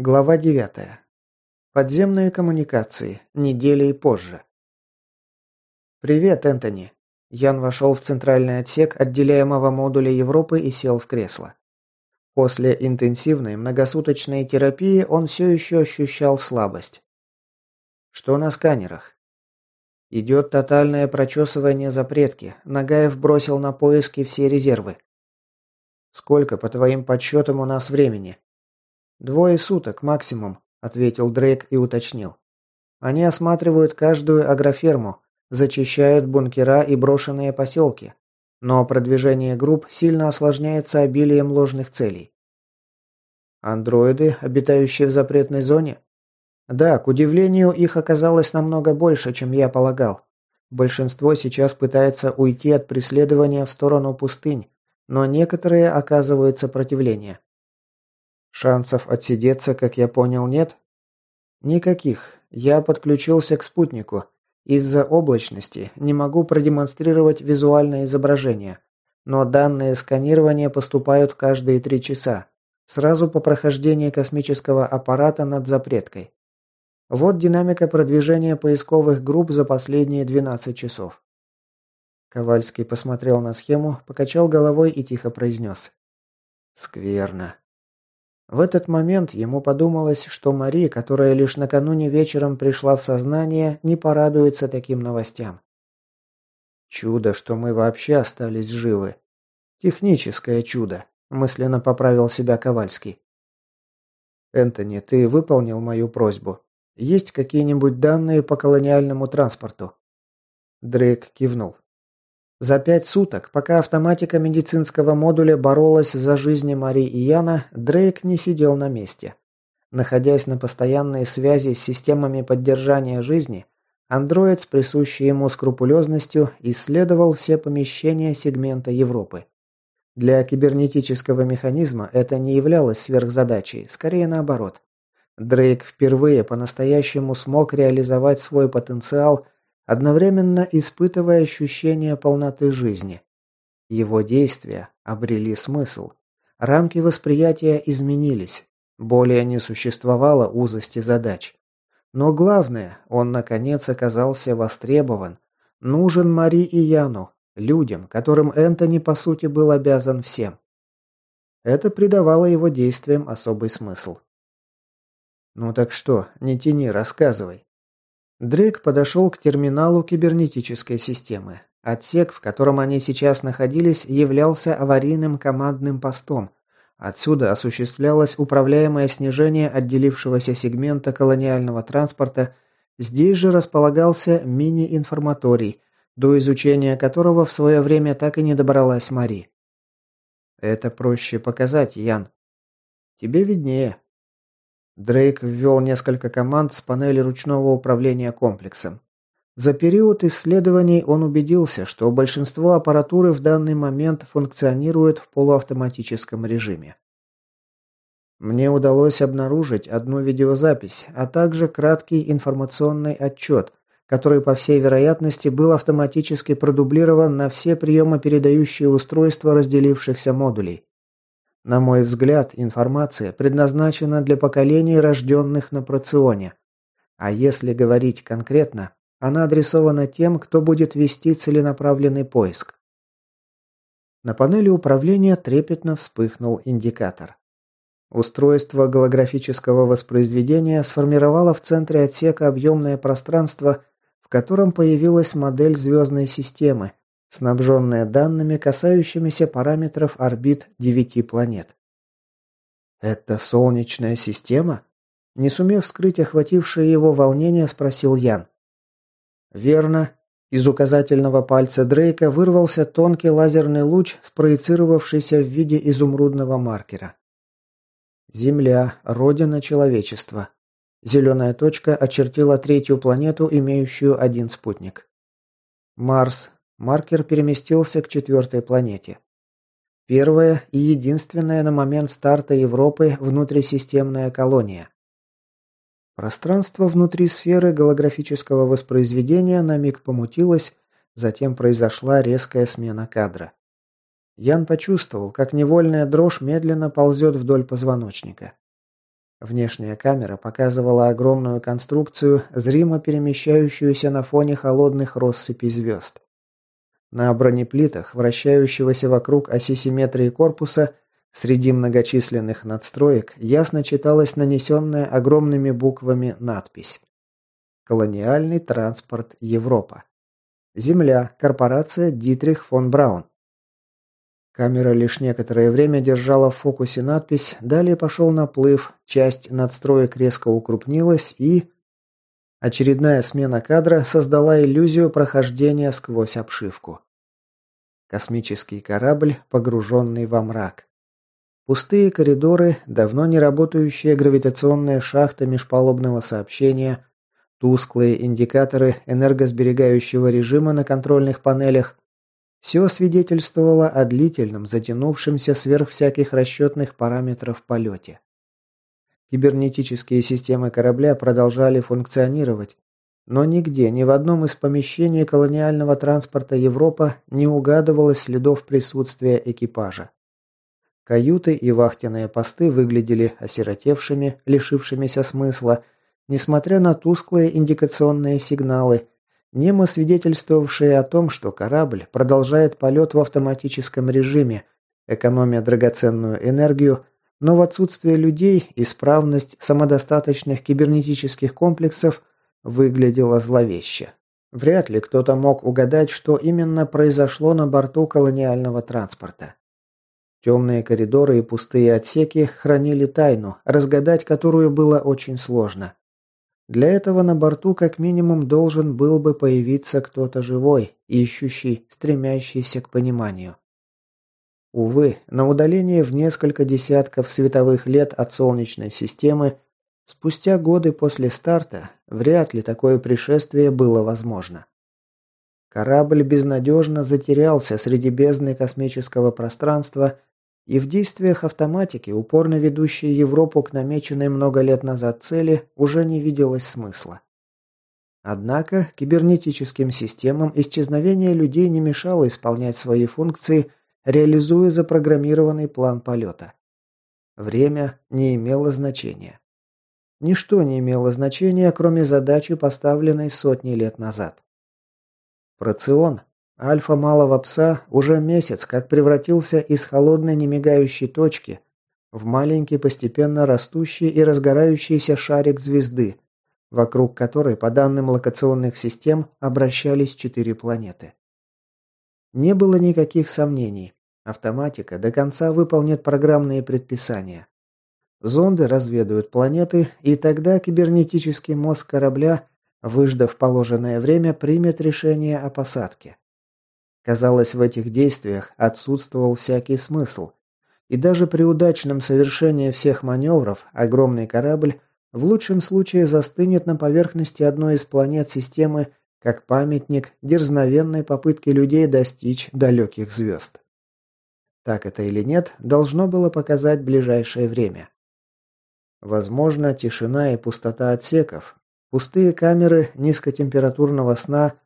Глава 9. Подземные коммуникации. Недели позже. «Привет, Энтони». Ян вошел в центральный отсек отделяемого модуля Европы и сел в кресло. После интенсивной многосуточной терапии он все еще ощущал слабость. Что на сканерах? Идет тотальное прочесывание запретки. Нагаев бросил на поиски все резервы. Сколько, по твоим подсчетам, у нас времени? «Двое суток максимум», – ответил Дрейк и уточнил. «Они осматривают каждую агроферму, зачищают бункера и брошенные поселки. Но продвижение групп сильно осложняется обилием ложных целей». «Андроиды, обитающие в запретной зоне?» «Да, к удивлению, их оказалось намного больше, чем я полагал. Большинство сейчас пытается уйти от преследования в сторону пустынь, но некоторые оказывают сопротивление. Шансов отсидеться, как я понял, нет? Никаких. Я подключился к спутнику. Из-за облачности не могу продемонстрировать визуальное изображение. Но данные сканирования поступают каждые три часа. Сразу по прохождении космического аппарата над запреткой. Вот динамика продвижения поисковых групп за последние 12 часов. Ковальский посмотрел на схему, покачал головой и тихо произнес. «Скверно. В этот момент ему подумалось, что Мари, которая лишь накануне вечером пришла в сознание, не порадуется таким новостям. Чудо, что мы вообще остались живы. Техническое чудо, мысленно поправил себя Ковальский. Энтони, ты выполнил мою просьбу. Есть какие-нибудь данные по колониальному транспорту? Дрейк кивнул. За пять суток, пока автоматика медицинского модуля боролась за жизни Мари и Яна, Дрейк не сидел на месте. Находясь на постоянной связи с системами поддержания жизни, андроид с присущей ему скрупулезностью исследовал все помещения сегмента Европы. Для кибернетического механизма это не являлось сверхзадачей, скорее наоборот. Дрейк впервые по-настоящему смог реализовать свой потенциал – одновременно испытывая ощущение полноты жизни. Его действия обрели смысл. Рамки восприятия изменились. Более не существовало узости задач. Но главное, он наконец оказался востребован. Нужен Мари и Яну, людям, которым Энтони по сути был обязан всем. Это придавало его действиям особый смысл. «Ну так что, не тяни, рассказывай». Дрейк подошел к терминалу кибернетической системы. Отсек, в котором они сейчас находились, являлся аварийным командным постом. Отсюда осуществлялось управляемое снижение отделившегося сегмента колониального транспорта. Здесь же располагался мини-информаторий, до изучения которого в свое время так и не добралась Мари. «Это проще показать, Ян». «Тебе виднее», Дрейк ввел несколько команд с панели ручного управления комплексом. За период исследований он убедился, что большинство аппаратуры в данный момент функционирует в полуавтоматическом режиме. Мне удалось обнаружить одну видеозапись, а также краткий информационный отчет, который, по всей вероятности, был автоматически продублирован на все приемопередающие устройства разделившихся модулей. На мой взгляд, информация предназначена для поколений, рожденных на Проционе. А если говорить конкретно, она адресована тем, кто будет вести целенаправленный поиск. На панели управления трепетно вспыхнул индикатор. Устройство голографического воспроизведения сформировало в центре отсека объемное пространство, в котором появилась модель звездной системы, снабженная данными, касающимися параметров орбит девяти планет. «Это Солнечная система?» Не сумев скрыть охватившее его волнение, спросил Ян. «Верно». Из указательного пальца Дрейка вырвался тонкий лазерный луч, спроецировавшийся в виде изумрудного маркера. Земля, родина человечества. Зеленая точка очертила третью планету, имеющую один спутник. Марс, Маркер переместился к четвертой планете. Первая и единственная на момент старта Европы внутрисистемная колония. Пространство внутри сферы голографического воспроизведения на миг помутилось, затем произошла резкая смена кадра. Ян почувствовал, как невольная дрожь медленно ползет вдоль позвоночника. Внешняя камера показывала огромную конструкцию, зримо перемещающуюся на фоне холодных россыпей звезд. На бронеплитах, вращающегося вокруг оси симметрии корпуса, среди многочисленных надстроек ясно читалась нанесенная огромными буквами надпись «Колониальный транспорт Европа». Земля. Корпорация Дитрих фон Браун. Камера лишь некоторое время держала в фокусе надпись, далее пошел наплыв, часть надстроек резко укрупнилась и... Очередная смена кадра создала иллюзию прохождения сквозь обшивку. Космический корабль, погруженный во мрак. Пустые коридоры, давно не работающая гравитационная шахта межпалубного сообщения, тусклые индикаторы энергосберегающего режима на контрольных панелях, все свидетельствовало о длительном, затянувшемся сверх всяких расчетных параметров полете. Кибернетические системы корабля продолжали функционировать, но нигде, ни в одном из помещений колониального транспорта Европа не угадывалось следов присутствия экипажа. Каюты и вахтенные посты выглядели осиротевшими, лишившимися смысла, несмотря на тусклые индикационные сигналы – немо свидетельствовавшие о том, что корабль продолжает полет в автоматическом режиме, экономя драгоценную энергию, но в отсутствие людей исправность самодостаточных кибернетических комплексов выглядела зловеще. Вряд ли кто-то мог угадать, что именно произошло на борту колониального транспорта. Темные коридоры и пустые отсеки хранили тайну, разгадать которую было очень сложно. Для этого на борту как минимум должен был бы появиться кто-то живой, ищущий, стремящийся к пониманию. Увы, на удалении в несколько десятков световых лет от Солнечной системы, спустя годы после старта, вряд ли такое пришествие было возможно. Корабль безнадежно затерялся среди бездны космического пространства и в действиях автоматики, упорно ведущей Европу к намеченной много лет назад цели, уже не виделось смысла. Однако кибернетическим системам исчезновение людей не мешало исполнять свои функции, реализуя запрограммированный план полета. Время не имело значения. Ничто не имело значения, кроме задачи, поставленной сотни лет назад. Процион Альфа малого пса уже месяц как превратился из холодной немигающей точки в маленький постепенно растущий и разгорающийся шарик звезды, вокруг которой, по данным локационных систем, обращались четыре планеты. Не было никаких сомнений. Автоматика до конца выполнит программные предписания. Зонды разведают планеты, и тогда кибернетический мозг корабля, выждав положенное время, примет решение о посадке. Казалось, в этих действиях отсутствовал всякий смысл. И даже при удачном совершении всех маневров огромный корабль в лучшем случае застынет на поверхности одной из планет системы как памятник дерзновенной попытки людей достичь далеких звезд. Так это или нет, должно было показать ближайшее время. Возможно, тишина и пустота отсеков, пустые камеры низкотемпературного сна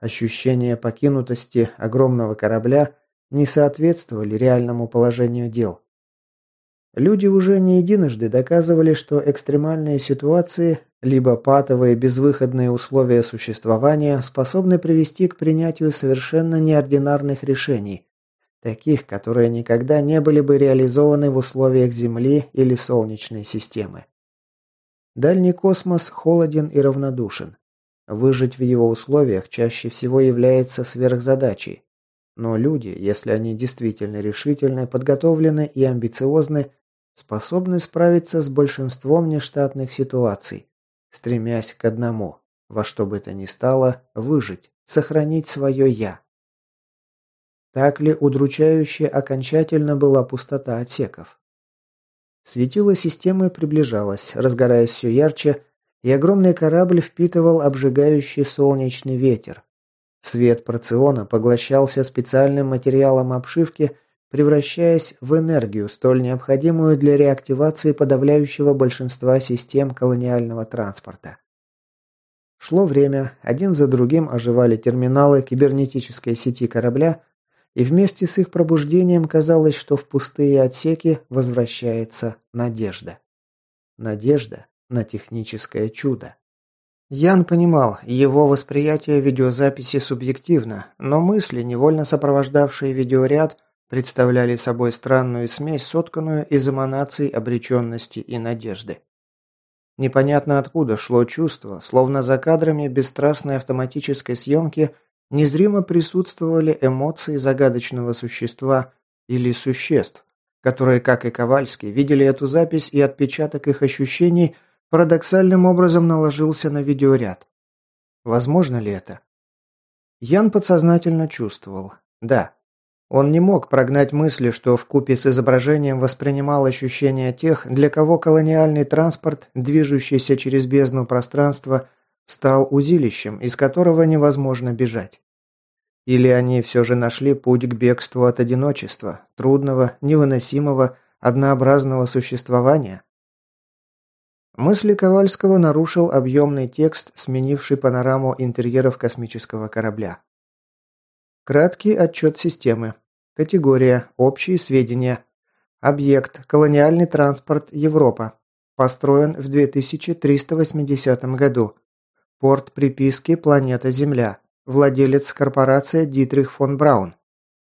Ощущение покинутости огромного корабля не соответствовали реальному положению дел. Люди уже не единожды доказывали, что экстремальные ситуации, либо патовые безвыходные условия существования способны привести к принятию совершенно неординарных решений, таких, которые никогда не были бы реализованы в условиях Земли или Солнечной системы. Дальний космос холоден и равнодушен. Выжить в его условиях чаще всего является сверхзадачей. Но люди, если они действительно решительны, подготовлены и амбициозны, способны справиться с большинством нештатных ситуаций, стремясь к одному, во что бы то ни стало, выжить, сохранить свое «я». Так ли удручающе окончательно была пустота отсеков? Светило системы приближалось, разгораясь все ярче, и огромный корабль впитывал обжигающий солнечный ветер. Свет порциона поглощался специальным материалом обшивки, превращаясь в энергию, столь необходимую для реактивации подавляющего большинства систем колониального транспорта. Шло время, один за другим оживали терминалы кибернетической сети корабля, и вместе с их пробуждением казалось, что в пустые отсеки возвращается надежда. надежда на техническое чудо. Ян понимал, его восприятие видеозаписи субъективно, но мысли, невольно сопровождавшие видеоряд, представляли собой странную смесь, сотканную из эманаций обреченности и надежды. Непонятно откуда шло чувство, словно за кадрами бесстрастной автоматической съемки незримо присутствовали эмоции загадочного существа или существ, которые, как и Ковальский, видели эту запись и отпечаток их ощущений – парадоксальным образом наложился на видеоряд. Возможно ли это? Ян подсознательно чувствовал. Да. Он не мог прогнать мысли, что в купе с изображением воспринимал ощущения тех, для кого колониальный транспорт, движущийся через бездну пространства, стал узилищем, из которого невозможно бежать. Или они все же нашли путь к бегству от одиночества, трудного, невыносимого, однообразного существования? Мысли Ковальского нарушил объемный текст, сменивший панораму интерьеров космического корабля. Краткий отчет системы. Категория «Общие сведения». Объект «Колониальный транспорт Европа». Построен в 2380 году. Порт приписки «Планета Земля». Владелец корпорация Дитрих фон Браун.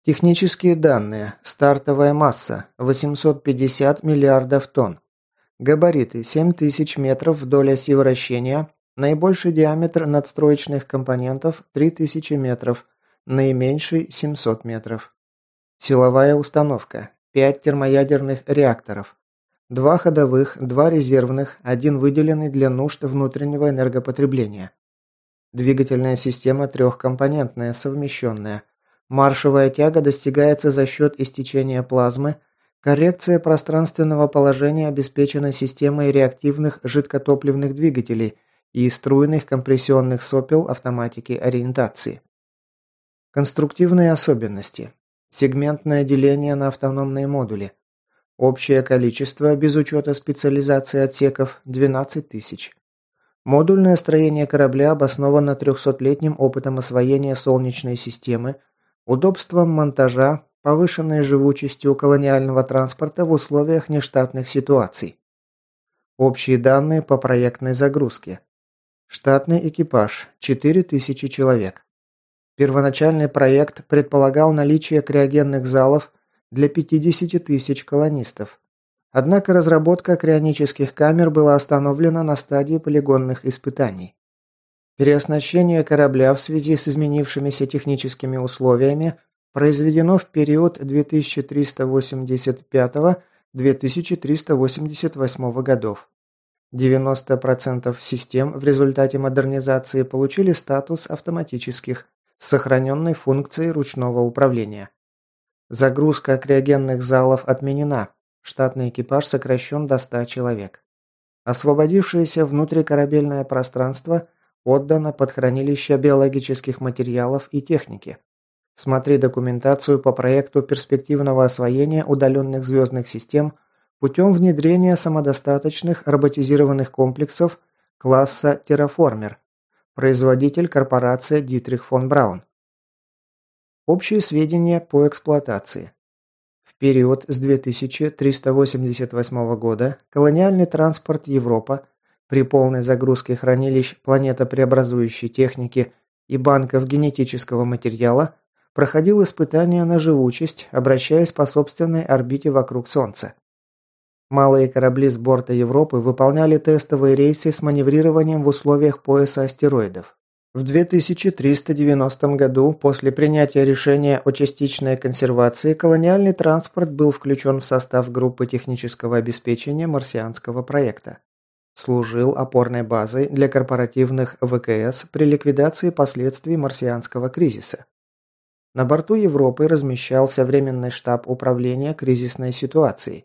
Технические данные. Стартовая масса – 850 миллиардов тонн. Габариты 7000 метров вдоль оси вращения, наибольший диаметр надстроечных компонентов 3000 метров, наименьший 700 метров. Силовая установка 5 термоядерных реакторов. Два ходовых, два резервных, один выделенный для нужд внутреннего энергопотребления. Двигательная система трехкомпонентная, совмещенная. Маршевая тяга достигается за счет истечения плазмы – Коррекция пространственного положения обеспечена системой реактивных жидкотопливных двигателей и струйных компрессионных сопел автоматики ориентации. Конструктивные особенности. Сегментное деление на автономные модули. Общее количество, без учета специализации отсеков, 12 тысяч. Модульное строение корабля обосновано 300-летним опытом освоения Солнечной системы, удобством монтажа, повышенной живучестью колониального транспорта в условиях нештатных ситуаций. Общие данные по проектной загрузке. Штатный экипаж – 4000 человек. Первоначальный проект предполагал наличие криогенных залов для 50 тысяч колонистов. Однако разработка крионических камер была остановлена на стадии полигонных испытаний. Переоснащение корабля в связи с изменившимися техническими условиями произведено в период 2385-2388 годов. 90% систем в результате модернизации получили статус автоматических с сохраненной функцией ручного управления. Загрузка криогенных залов отменена. Штатный экипаж сокращен до 100 человек. Освободившееся внутрикорабельное пространство отдано под хранилище биологических материалов и техники. Смотри документацию по проекту перспективного освоения удаленных звездных систем путем внедрения самодостаточных роботизированных комплексов класса Terraformer. Производитель корпорация Дитрих фон Браун. Общие сведения по эксплуатации. В период с 2388 года колониальный транспорт Европа при полной загрузке хранилищ планетопреобразующей техники и банков генетического материала проходил испытания на живучесть, обращаясь по собственной орбите вокруг Солнца. Малые корабли с борта Европы выполняли тестовые рейсы с маневрированием в условиях пояса астероидов. В 2390 году, после принятия решения о частичной консервации, колониальный транспорт был включен в состав группы технического обеспечения марсианского проекта. Служил опорной базой для корпоративных ВКС при ликвидации последствий марсианского кризиса. На борту Европы размещался временный штаб управления кризисной ситуацией.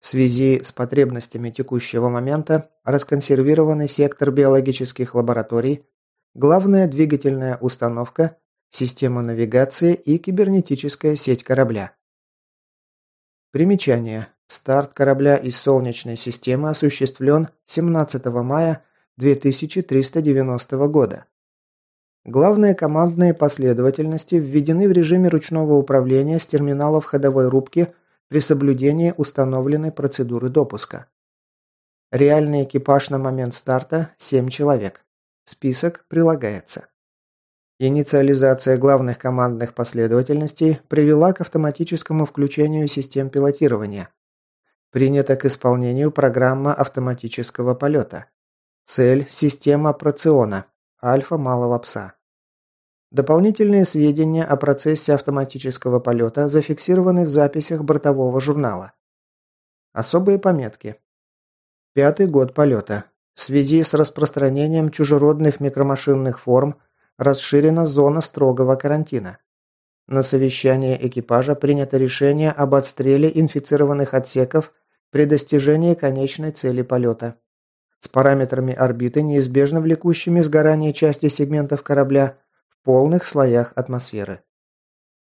В связи с потребностями текущего момента расконсервированный сектор биологических лабораторий, главная двигательная установка, система навигации и кибернетическая сеть корабля. Примечание. Старт корабля из Солнечной системы осуществлен 17 мая 2390 года. Главные командные последовательности введены в режиме ручного управления с терминалов ходовой рубки при соблюдении установленной процедуры допуска. Реальный экипаж на момент старта – 7 человек. Список прилагается. Инициализация главных командных последовательностей привела к автоматическому включению систем пилотирования. Принята к исполнению программа автоматического полета. Цель – система Проциона, альфа малого пса. Дополнительные сведения о процессе автоматического полета зафиксированы в записях бортового журнала. Особые пометки. Пятый год полета. В связи с распространением чужеродных микромашинных форм расширена зона строгого карантина. На совещании экипажа принято решение об отстреле инфицированных отсеков при достижении конечной цели полета. С параметрами орбиты, неизбежно влекущими сгорание части сегментов корабля, полных слоях атмосферы.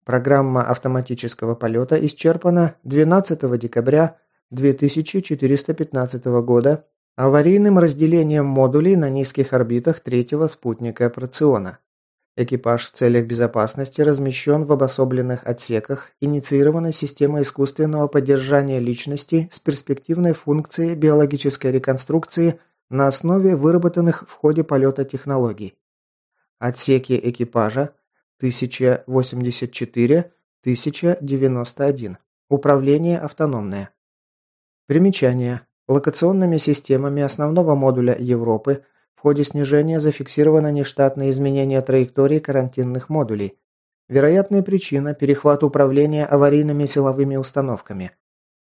Программа автоматического полета исчерпана 12 декабря 2415 года аварийным разделением модулей на низких орбитах третьего спутника Проциона. Экипаж в целях безопасности размещен в обособленных отсеках, инициированной системой искусственного поддержания личности с перспективной функцией биологической реконструкции на основе выработанных в ходе полета технологий. Отсеки экипажа 1084-1091. Управление автономное. Примечание. Локационными системами основного модуля Европы в ходе снижения зафиксировано нештатное изменение траектории карантинных модулей. Вероятная причина – перехват управления аварийными силовыми установками.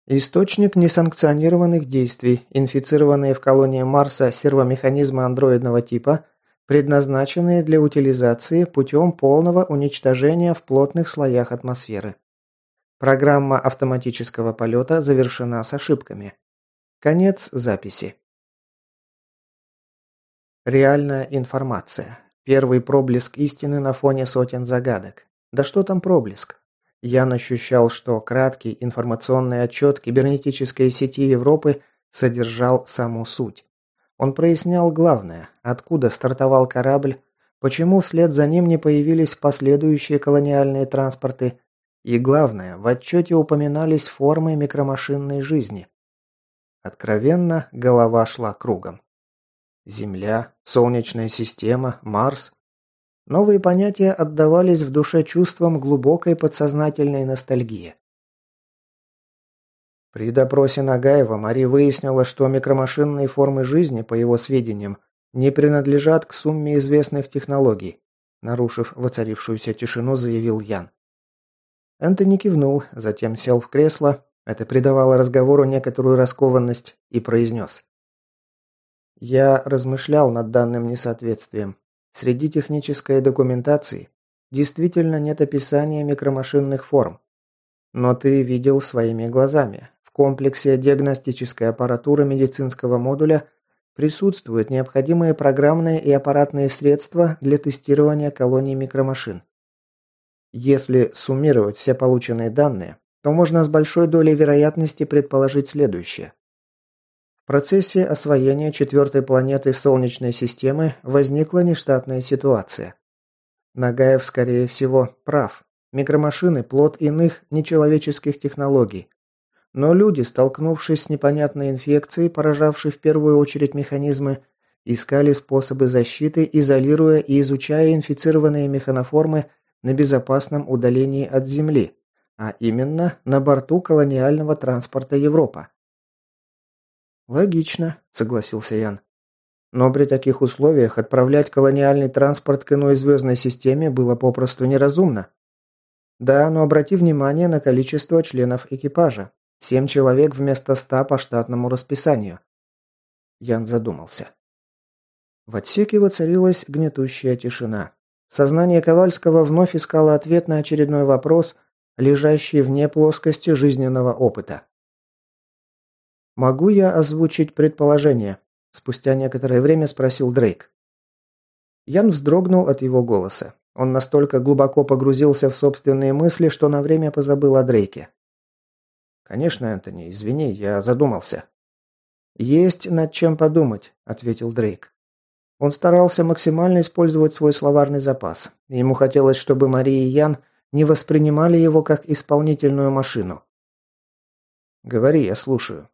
Источник несанкционированных действий, инфицированные в колонии Марса сервомеханизмы андроидного типа – предназначенные для утилизации путем полного уничтожения в плотных слоях атмосферы. Программа автоматического полета завершена с ошибками. Конец записи. Реальная информация. Первый проблеск истины на фоне сотен загадок. Да что там проблеск? Ян ощущал, что краткий информационный отчет кибернетической сети Европы содержал саму суть. Он прояснял главное, откуда стартовал корабль, почему вслед за ним не появились последующие колониальные транспорты, и главное, в отчете упоминались формы микромашинной жизни. Откровенно, голова шла кругом. Земля, Солнечная система, Марс. Новые понятия отдавались в душе чувствам глубокой подсознательной ностальгии. При допросе Нагаева Мари выяснила, что микромашинные формы жизни, по его сведениям, не принадлежат к сумме известных технологий, нарушив воцарившуюся тишину, заявил Ян. Энтони кивнул, затем сел в кресло, это придавало разговору некоторую раскованность, и произнес. Я размышлял над данным несоответствием. Среди технической документации действительно нет описания микромашинных форм. Но ты видел своими глазами. В комплексе диагностической аппаратуры медицинского модуля присутствуют необходимые программные и аппаратные средства для тестирования колоний микромашин. Если суммировать все полученные данные, то можно с большой долей вероятности предположить следующее. В процессе освоения четвертой планеты Солнечной системы возникла нештатная ситуация. Нагаев, скорее всего, прав. Микромашины – плод иных нечеловеческих технологий, но люди, столкнувшись с непонятной инфекцией, поражавшей в первую очередь механизмы, искали способы защиты, изолируя и изучая инфицированные механоформы на безопасном удалении от Земли, а именно на борту колониального транспорта Европа. «Логично», – согласился Ян. Но при таких условиях отправлять колониальный транспорт к иной звездной системе было попросту неразумно. Да, но обрати внимание на количество членов экипажа. Семь человек вместо ста по штатному расписанию. Ян задумался. В отсеке воцарилась гнетущая тишина. Сознание Ковальского вновь искало ответ на очередной вопрос, лежащий вне плоскости жизненного опыта. «Могу я озвучить предположение?» Спустя некоторое время спросил Дрейк. Ян вздрогнул от его голоса. Он настолько глубоко погрузился в собственные мысли, что на время позабыл о Дрейке. «Конечно, Энтони, извини, я задумался». «Есть над чем подумать», – ответил Дрейк. Он старался максимально использовать свой словарный запас. Ему хотелось, чтобы Мария и Ян не воспринимали его как исполнительную машину. «Говори, я слушаю».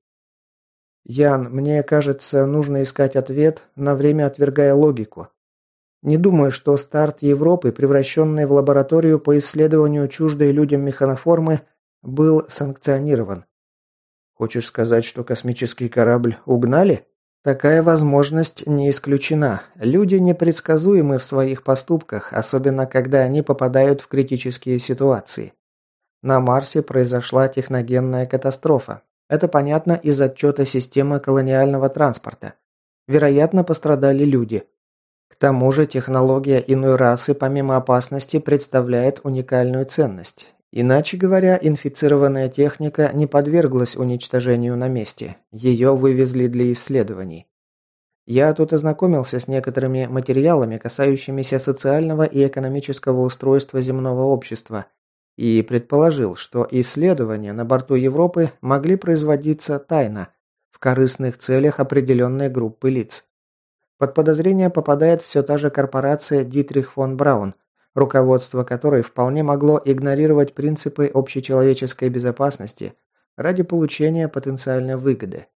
Ян, мне кажется, нужно искать ответ, на время отвергая логику. Не думаю, что старт Европы, превращенный в лабораторию по исследованию чуждой людям механоформы, был санкционирован. Хочешь сказать, что космический корабль угнали? Такая возможность не исключена. Люди непредсказуемы в своих поступках, особенно когда они попадают в критические ситуации. На Марсе произошла техногенная катастрофа. Это понятно из отчета системы колониального транспорта. Вероятно, пострадали люди. К тому же технология иной расы помимо опасности представляет уникальную ценность. Иначе говоря, инфицированная техника не подверглась уничтожению на месте. Ее вывезли для исследований. Я тут ознакомился с некоторыми материалами, касающимися социального и экономического устройства земного общества – и предположил, что исследования на борту Европы могли производиться тайно, в корыстных целях определенной группы лиц. Под подозрение попадает все та же корпорация Дитрих фон Браун, руководство которой вполне могло игнорировать принципы общечеловеческой безопасности ради получения потенциальной выгоды.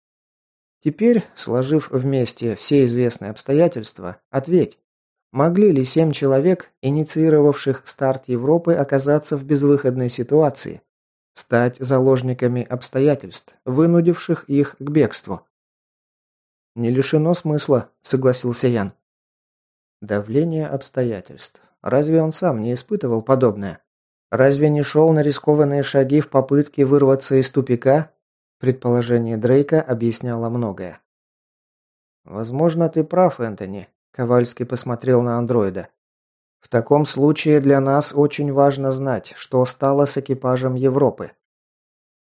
Теперь, сложив вместе все известные обстоятельства, ответь, Могли ли семь человек, инициировавших старт Европы, оказаться в безвыходной ситуации? Стать заложниками обстоятельств, вынудивших их к бегству? «Не лишено смысла», — согласился Ян. Давление обстоятельств. Разве он сам не испытывал подобное? Разве не шел на рискованные шаги в попытке вырваться из тупика? Предположение Дрейка объясняло многое. «Возможно, ты прав, Энтони», Ковальский посмотрел на андроида. В таком случае для нас очень важно знать, что стало с экипажем Европы.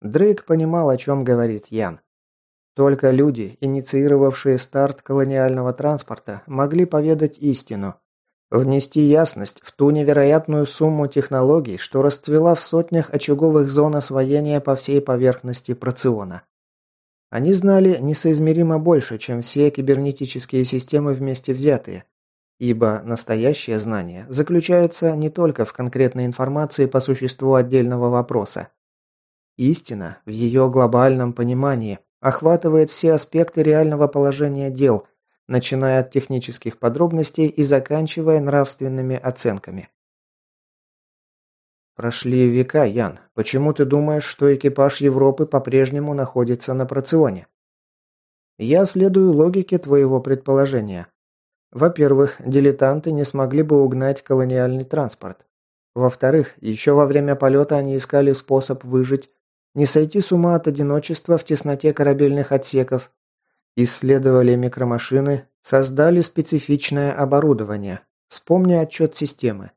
Дрейк понимал, о чем говорит Ян. Только люди, инициировавшие старт колониального транспорта, могли поведать истину, внести ясность в ту невероятную сумму технологий, что расцвела в сотнях очаговых зон освоения по всей поверхности Проциона. Они знали несоизмеримо больше, чем все кибернетические системы вместе взятые. Ибо настоящее знание заключается не только в конкретной информации по существу отдельного вопроса. Истина в ее глобальном понимании охватывает все аспекты реального положения дел, начиная от технических подробностей и заканчивая нравственными оценками. Прошли века, Ян. Почему ты думаешь, что экипаж Европы по-прежнему находится на Проционе? Я следую логике твоего предположения. Во-первых, дилетанты не смогли бы угнать колониальный транспорт. Во-вторых, еще во время полета они искали способ выжить, не сойти с ума от одиночества в тесноте корабельных отсеков, исследовали микромашины, создали специфичное оборудование. Вспомни отчет системы.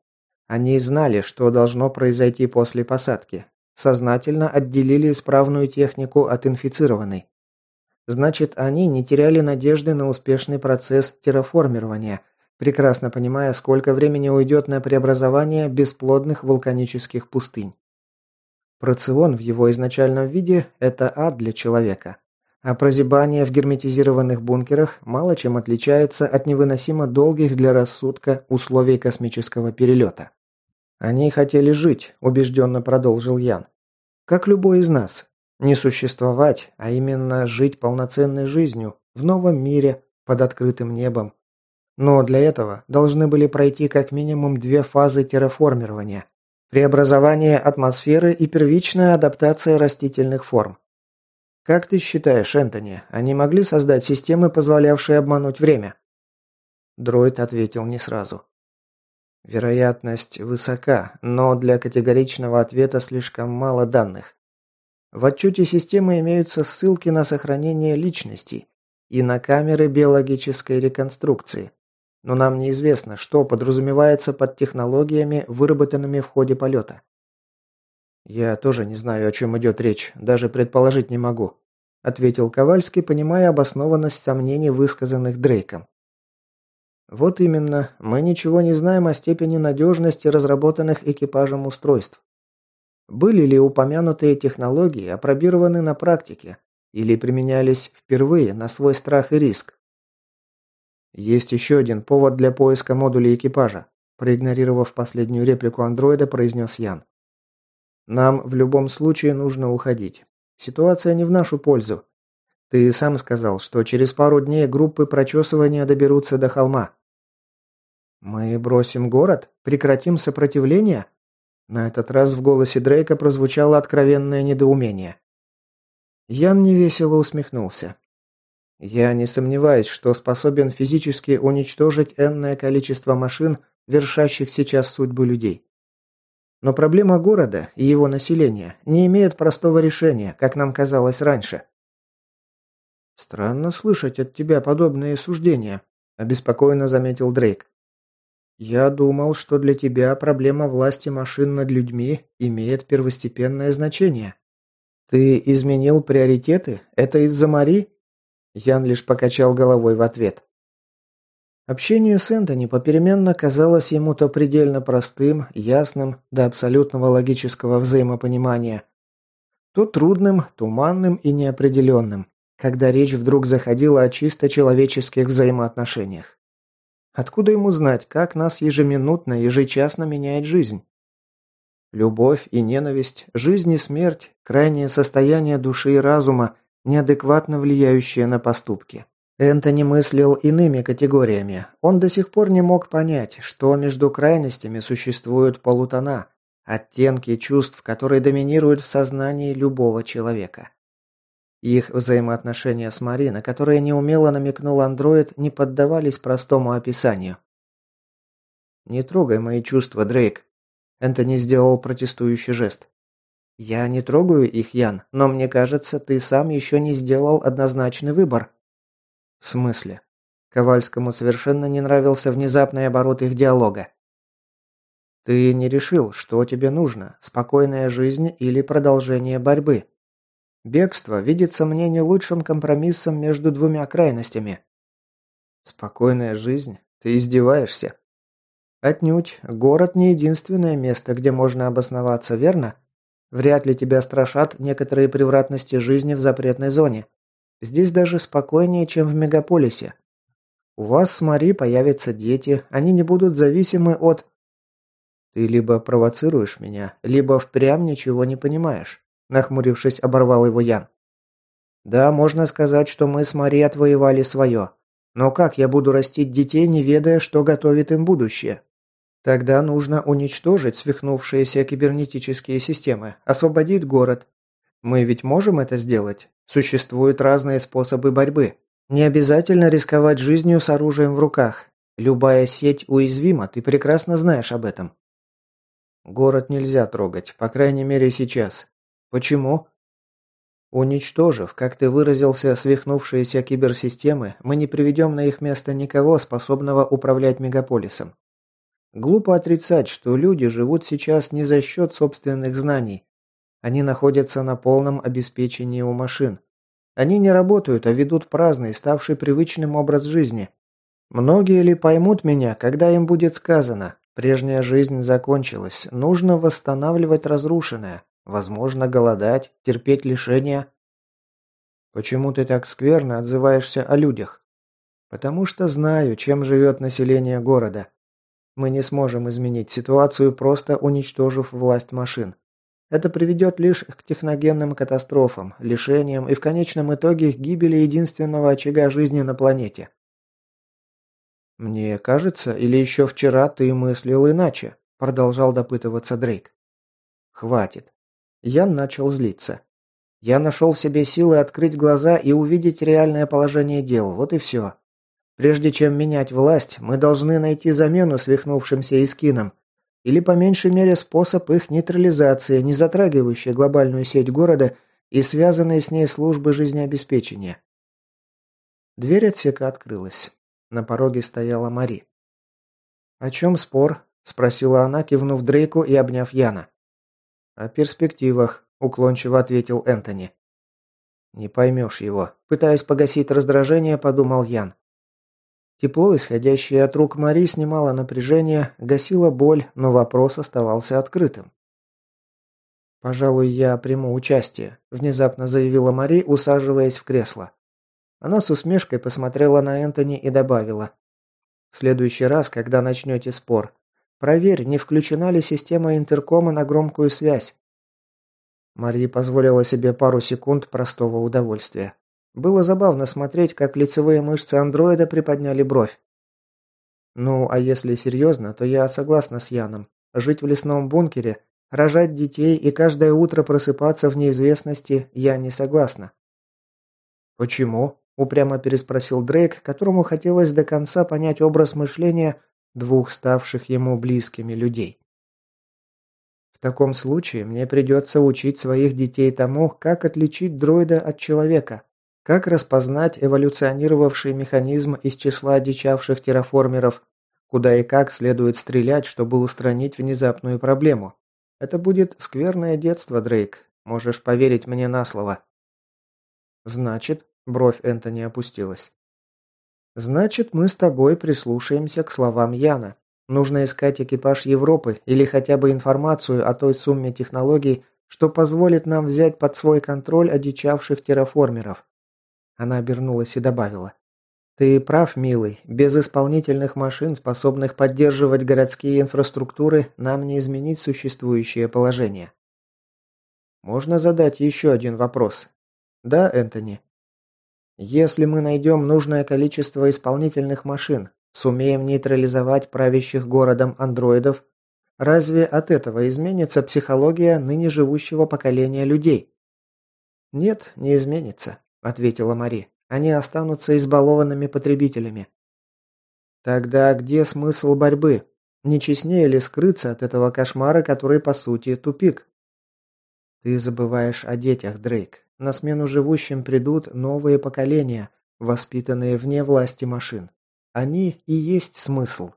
Они знали, что должно произойти после посадки. Сознательно отделили исправную технику от инфицированной. Значит, они не теряли надежды на успешный процесс терраформирования, прекрасно понимая, сколько времени уйдет на преобразование бесплодных вулканических пустынь. Процион в его изначальном виде – это ад для человека. А прозябание в герметизированных бункерах мало чем отличается от невыносимо долгих для рассудка условий космического перелета. «Они хотели жить», – убежденно продолжил Ян. «Как любой из нас. Не существовать, а именно жить полноценной жизнью, в новом мире, под открытым небом. Но для этого должны были пройти как минимум две фазы терраформирования. Преобразование атмосферы и первичная адаптация растительных форм. Как ты считаешь, Энтони, они могли создать системы, позволявшие обмануть время? Дроид ответил не сразу. Вероятность высока, но для категоричного ответа слишком мало данных. В отчете системы имеются ссылки на сохранение личностей и на камеры биологической реконструкции. Но нам неизвестно, что подразумевается под технологиями, выработанными в ходе полета. «Я тоже не знаю, о чем идет речь, даже предположить не могу», ответил Ковальский, понимая обоснованность сомнений, высказанных Дрейком. Вот именно, мы ничего не знаем о степени надежности разработанных экипажем устройств. Были ли упомянутые технологии опробированы на практике или применялись впервые на свой страх и риск? Есть еще один повод для поиска модулей экипажа, проигнорировав последнюю реплику андроида, произнес Ян. Нам в любом случае нужно уходить. Ситуация не в нашу пользу. Ты сам сказал, что через пару дней группы прочесывания доберутся до холма. Мы бросим город? Прекратим сопротивление? На этот раз в голосе Дрейка прозвучало откровенное недоумение. Ян невесело усмехнулся. Я не сомневаюсь, что способен физически уничтожить энное количество машин, вершащих сейчас судьбы людей. Но проблема города и его населения не имеет простого решения, как нам казалось раньше. Странно слышать от тебя подобные суждения, обеспокоенно заметил Дрейк. Я думал, что для тебя проблема власти машин над людьми имеет первостепенное значение. Ты изменил приоритеты? Это из-за Мари? Ян лишь покачал головой в ответ. Общение с Энтони попеременно казалось ему то предельно простым, ясным, до абсолютного логического взаимопонимания, то трудным, туманным и неопределенным, когда речь вдруг заходила о чисто человеческих взаимоотношениях. Откуда ему знать, как нас ежеминутно, ежечасно меняет жизнь? Любовь и ненависть, жизнь и смерть, крайнее состояние души и разума, неадекватно влияющее на поступки. Энтони мыслил иными категориями. Он до сих пор не мог понять, что между крайностями существуют полутона, оттенки чувств, которые доминируют в сознании любого человека. Их взаимоотношения с Мари, на которые неумело намекнул андроид, не поддавались простому описанию. «Не трогай мои чувства, Дрейк», – Энтони сделал протестующий жест. «Я не трогаю их, Ян, но мне кажется, ты сам еще не сделал однозначный выбор». «В смысле?» Ковальскому совершенно не нравился внезапный оборот их диалога. «Ты не решил, что тебе нужно, спокойная жизнь или продолжение борьбы. Бегство видится мне не лучшим компромиссом между двумя крайностями». «Спокойная жизнь? Ты издеваешься?» «Отнюдь. Город не единственное место, где можно обосноваться, верно? Вряд ли тебя страшат некоторые превратности жизни в запретной зоне. Здесь даже спокойнее, чем в мегаполисе. У вас с Мари появятся дети, они не будут зависимы от... Ты либо провоцируешь меня, либо впрямь ничего не понимаешь. Нахмурившись, оборвал его Ян. Да, можно сказать, что мы с Мари отвоевали свое. Но как я буду растить детей, не ведая, что готовит им будущее? Тогда нужно уничтожить свихнувшиеся кибернетические системы, освободить город. Мы ведь можем это сделать? Существуют разные способы борьбы. Не обязательно рисковать жизнью с оружием в руках. Любая сеть уязвима, ты прекрасно знаешь об этом. Город нельзя трогать, по крайней мере сейчас. Почему? Уничтожив, как ты выразился, свихнувшиеся киберсистемы, мы не приведем на их место никого, способного управлять мегаполисом. Глупо отрицать, что люди живут сейчас не за счет собственных знаний, они находятся на полном обеспечении у машин. Они не работают, а ведут праздный, ставший привычным образ жизни. Многие ли поймут меня, когда им будет сказано, прежняя жизнь закончилась, нужно восстанавливать разрушенное, возможно, голодать, терпеть лишения? Почему ты так скверно отзываешься о людях? Потому что знаю, чем живет население города. Мы не сможем изменить ситуацию, просто уничтожив власть машин. Это приведет лишь к техногенным катастрофам, лишениям и в конечном итоге гибели единственного очага жизни на планете. «Мне кажется, или еще вчера ты мыслил иначе?» – продолжал допытываться Дрейк. «Хватит». Ян начал злиться. Я нашел в себе силы открыть глаза и увидеть реальное положение дел, вот и все. Прежде чем менять власть, мы должны найти замену свихнувшимся искинам, или по меньшей мере способ их нейтрализации, не затрагивающий глобальную сеть города и связанные с ней службы жизнеобеспечения. Дверь отсека открылась. На пороге стояла Мари. «О чем спор?» – спросила она, кивнув Дрейку и обняв Яна. «О перспективах», – уклончиво ответил Энтони. «Не поймешь его», – пытаясь погасить раздражение, подумал Ян. Тепло, исходящее от рук Мари, снимало напряжение, гасило боль, но вопрос оставался открытым. «Пожалуй, я приму участие», – внезапно заявила Мари, усаживаясь в кресло. Она с усмешкой посмотрела на Энтони и добавила. «В следующий раз, когда начнете спор, проверь, не включена ли система интеркома на громкую связь». Мари позволила себе пару секунд простого удовольствия. Было забавно смотреть, как лицевые мышцы андроида приподняли бровь. Ну, а если серьезно, то я согласна с Яном. Жить в лесном бункере, рожать детей и каждое утро просыпаться в неизвестности я не согласна. Почему? упрямо переспросил Дрейк, которому хотелось до конца понять образ мышления двух ставших ему близкими людей. В таком случае мне придется учить своих детей тому, как отличить дроида от человека, как распознать эволюционировавший механизм из числа одичавших терраформеров, куда и как следует стрелять, чтобы устранить внезапную проблему. Это будет скверное детство, Дрейк. Можешь поверить мне на слово. Значит, бровь Энтони опустилась. Значит, мы с тобой прислушаемся к словам Яна. Нужно искать экипаж Европы или хотя бы информацию о той сумме технологий, что позволит нам взять под свой контроль одичавших терраформеров. Она обернулась и добавила. «Ты прав, милый. Без исполнительных машин, способных поддерживать городские инфраструктуры, нам не изменить существующее положение». «Можно задать еще один вопрос?» «Да, Энтони?» «Если мы найдем нужное количество исполнительных машин, сумеем нейтрализовать правящих городом андроидов, разве от этого изменится психология ныне живущего поколения людей?» «Нет, не изменится ответила Мари. Они останутся избалованными потребителями. Тогда где смысл борьбы? Не честнее ли скрыться от этого кошмара, который по сути тупик? Ты забываешь о детях, Дрейк. На смену живущим придут новые поколения, воспитанные вне власти машин. Они и есть смысл.